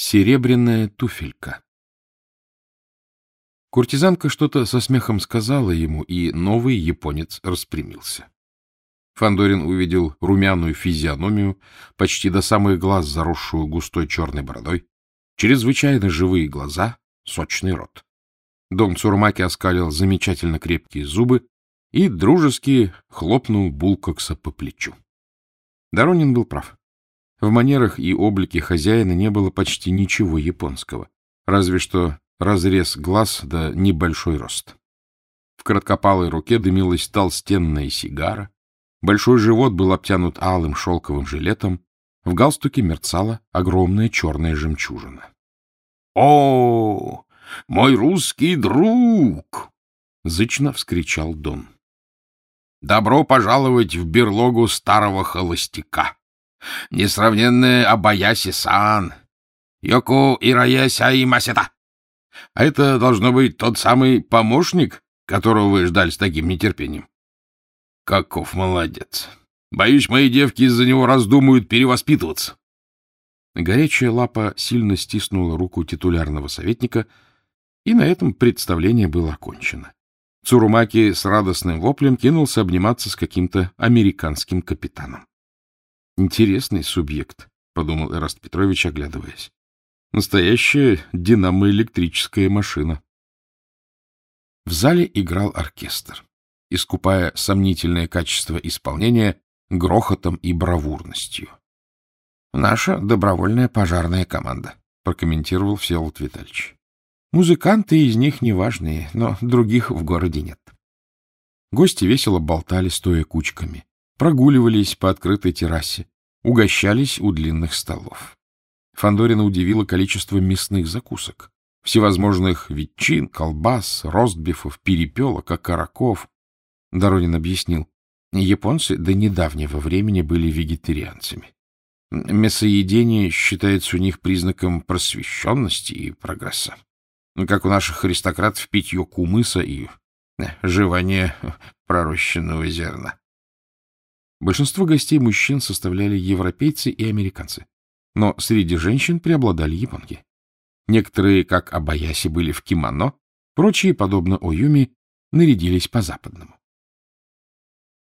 Серебряная туфелька. Куртизанка что-то со смехом сказала ему, и новый японец распрямился. Фандорин увидел румяную физиономию, почти до самых глаз заросшую густой черной бородой, чрезвычайно живые глаза, сочный рот. Дон Цурмаки оскалил замечательно крепкие зубы и дружески хлопнул Булкокса по плечу. Доронин был прав. В манерах и облике хозяина не было почти ничего японского, разве что разрез глаз да небольшой рост. В короткопалой руке дымилась толстенная сигара, большой живот был обтянут алым шелковым жилетом, в галстуке мерцала огромная черная жемчужина. — О, мой русский друг! — зычно вскричал Дон. — Добро пожаловать в берлогу старого холостяка! Несравненная Абаяси-сан! Йоко Ираяся и Масета! А это должно быть тот самый помощник, которого вы ждали с таким нетерпением. Каков молодец! Боюсь, мои девки из-за него раздумают перевоспитываться. Горячая лапа сильно стиснула руку титулярного советника, и на этом представление было окончено. Цурумаки с радостным воплем кинулся обниматься с каким-то американским капитаном. Интересный субъект, — подумал Эраст Петрович, оглядываясь. Настоящая динамоэлектрическая машина. В зале играл оркестр, искупая сомнительное качество исполнения грохотом и бравурностью. — Наша добровольная пожарная команда, — прокомментировал Всеволод Витальевич. — Музыканты из них неважные, но других в городе нет. Гости весело болтали, стоя кучками прогуливались по открытой террасе, угощались у длинных столов. Фандорина удивило количество мясных закусок, всевозможных ветчин, колбас, ростбифов, перепелок, окороков. Доронин объяснил, японцы до недавнего времени были вегетарианцами. Мясоедение считается у них признаком просвещенности и прогресса. Как у наших аристократов питье кумыса и э, жевание пророщенного зерна. Большинство гостей мужчин составляли европейцы и американцы, но среди женщин преобладали японки. Некоторые, как Абаяси, были в кимоно, прочие, подобно Оюми, нарядились по-западному.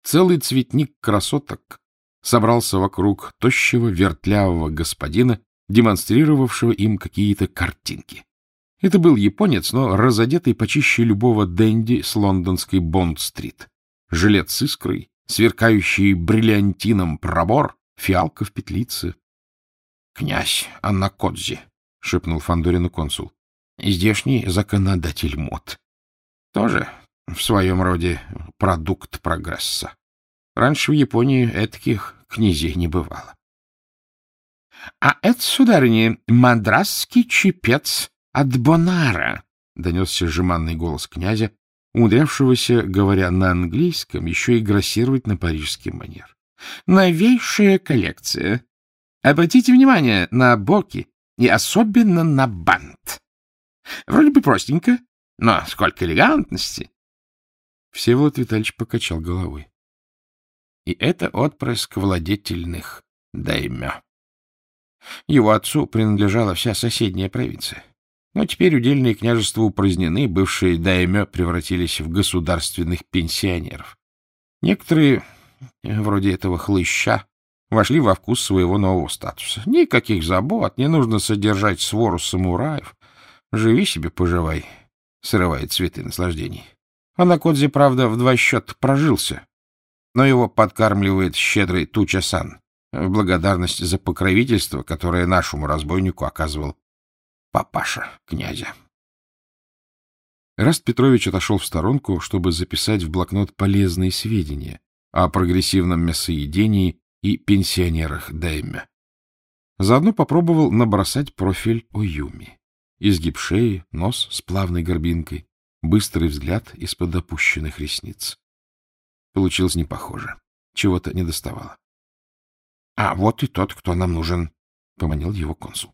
Целый цветник красоток собрался вокруг тощего вертлявого господина, демонстрировавшего им какие-то картинки. Это был японец, но разодетый почище любого денди с лондонской Бонд-стрит. Жилет с искрой, сверкающий бриллиантином пробор, фиалка в петлице. — Князь Аннакодзи, — шепнул Фандорину консул, — здешний законодатель мод. Тоже в своем роде продукт прогресса. Раньше в Японии этих князей не бывало. — А это, сударыня, мадрасский чепец от Бонара, — донесся жеманный голос князя, умудрявшегося, говоря на английском, еще и грассировать на парижский манер. Новейшая коллекция. Обратите внимание на боки и особенно на бант. Вроде бы простенько, но сколько элегантности. Всеволод Витальевич покачал головой. И это отпрыск владетельных даймё. Его отцу принадлежала вся соседняя провинция. Но теперь удельные княжества упразднены, бывшие даймё превратились в государственных пенсионеров. Некоторые, вроде этого хлыща, вошли во вкус своего нового статуса. Никаких забот, не нужно содержать свору самураев. Живи себе, поживай, срывает цветы наслаждений. А на Кодзе, правда, в два счета прожился, но его подкармливает щедрый Туча-сан в благодарность за покровительство, которое нашему разбойнику оказывал папаша князя. Раст Петрович отошел в сторонку, чтобы записать в блокнот полезные сведения о прогрессивном мясоедении и пенсионерах Дайме. Заодно попробовал набросать профиль Оюми. Изгиб шеи, нос с плавной горбинкой, быстрый взгляд из-под опущенных ресниц. Получилось не похоже. Чего-то не доставало. — А вот и тот, кто нам нужен, — поманил его консул.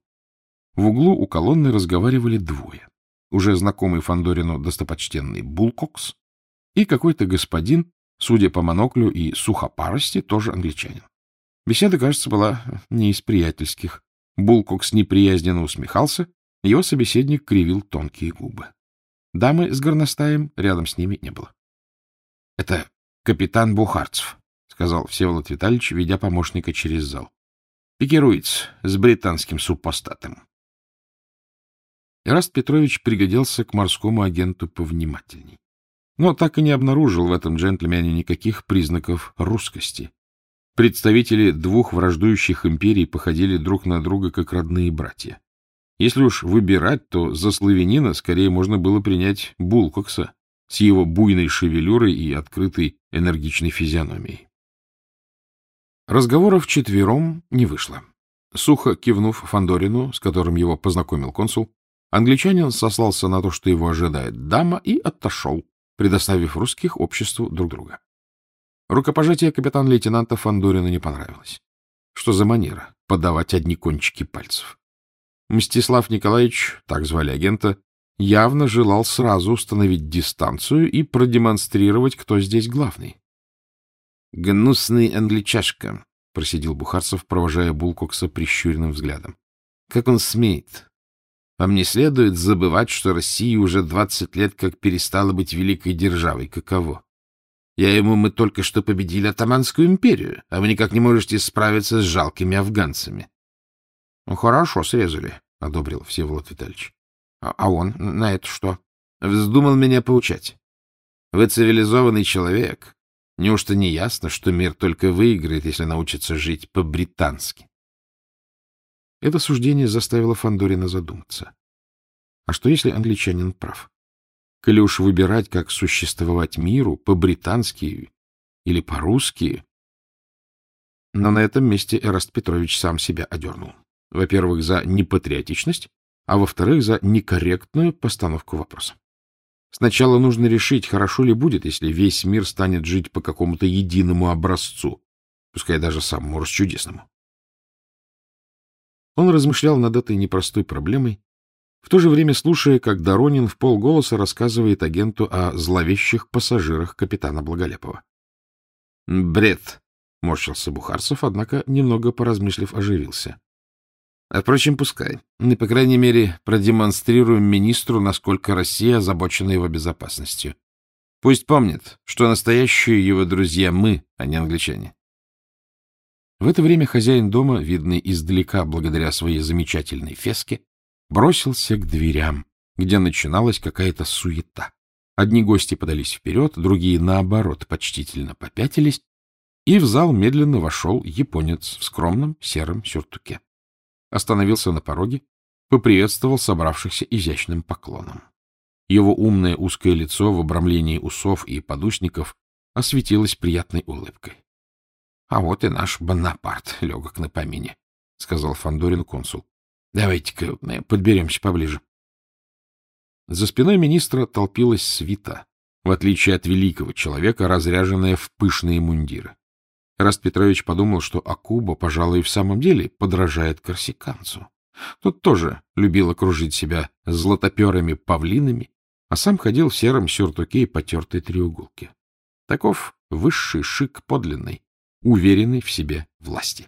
В углу у колонны разговаривали двое. Уже знакомый Фандорину достопочтенный Булкокс и какой-то господин, судя по моноклю и сухопарости, тоже англичанин. Беседа, кажется, была не из приятельских. Булкокс неприязненно усмехался, его собеседник кривил тонкие губы. Дамы с горностаем рядом с ними не было. — Это капитан Бухарцев, — сказал Всеволод Витальевич, ведя помощника через зал. — Пикируется с британским супостатом. Ираст Петрович пригодился к морскому агенту повнимательней. Но так и не обнаружил в этом джентльмене никаких признаков русскости. Представители двух враждующих империй походили друг на друга как родные братья. Если уж выбирать, то за славянина скорее можно было принять Булкокса с его буйной шевелюрой и открытой энергичной физиономией. Разговоров четвером не вышло. Сухо кивнув Фандорину, с которым его познакомил консул, англичанин сослался на то, что его ожидает дама, и отошел, предоставив русских обществу друг друга. Рукопожатие капитан-лейтенанта Фандорина не понравилось. Что за манера — подавать одни кончики пальцев? Мстислав Николаевич, так звали агента, явно желал сразу установить дистанцию и продемонстрировать, кто здесь главный. — Гнусный англичашка, — просидел Бухарцев, провожая Булкокса прищуренным взглядом. — Как он смеет? Вам не следует забывать, что Россия уже двадцать лет как перестала быть великой державой. Каково? Я ему, мы только что победили Атаманскую империю, а вы никак не можете справиться с жалкими афганцами. — Ну, хорошо, срезали, — одобрил Всеволод Витальевич. А, — А он на это что? — Вздумал меня поучать. Вы цивилизованный человек. Неужто не ясно, что мир только выиграет, если научится жить по-британски? Это суждение заставило Фандорина задуматься. А что, если англичанин прав? Коли уж выбирать, как существовать миру, по-британски или по-русски... Но на этом месте Эраст Петрович сам себя одернул. Во-первых, за непатриотичность, а во-вторых, за некорректную постановку вопроса. Сначала нужно решить, хорошо ли будет, если весь мир станет жить по какому-то единому образцу, пускай даже самому расчудесному. Он размышлял над этой непростой проблемой, в то же время слушая, как Доронин в полголоса рассказывает агенту о зловещих пассажирах капитана Благолепова. «Бред!» — морщился Бухарцев, однако, немного поразмыслив, оживился. А, впрочем, пускай. Мы, по крайней мере, продемонстрируем министру, насколько Россия озабочена его безопасностью. Пусть помнит, что настоящие его друзья мы, а не англичане. В это время хозяин дома, видный издалека благодаря своей замечательной феске, бросился к дверям, где начиналась какая-то суета. Одни гости подались вперед, другие, наоборот, почтительно попятились, и в зал медленно вошел японец в скромном сером сюртуке остановился на пороге, поприветствовал собравшихся изящным поклоном. Его умное узкое лицо в обрамлении усов и подушников осветилось приятной улыбкой. — А вот и наш Бонапарт легок на помине, — сказал Фандорин консул. — Давайте-ка подберемся поближе. За спиной министра толпилась свита, в отличие от великого человека, разряженная в пышные мундиры. Раст Петрович подумал, что Акуба, пожалуй, в самом деле подражает корсиканцу. Тот тоже любил окружить себя златоперыми павлинами, а сам ходил в сером сюртуке и потертой треуголке. Таков высший шик подлинной, уверенный в себе власти.